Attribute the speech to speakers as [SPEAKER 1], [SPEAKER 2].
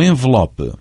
[SPEAKER 1] envelope.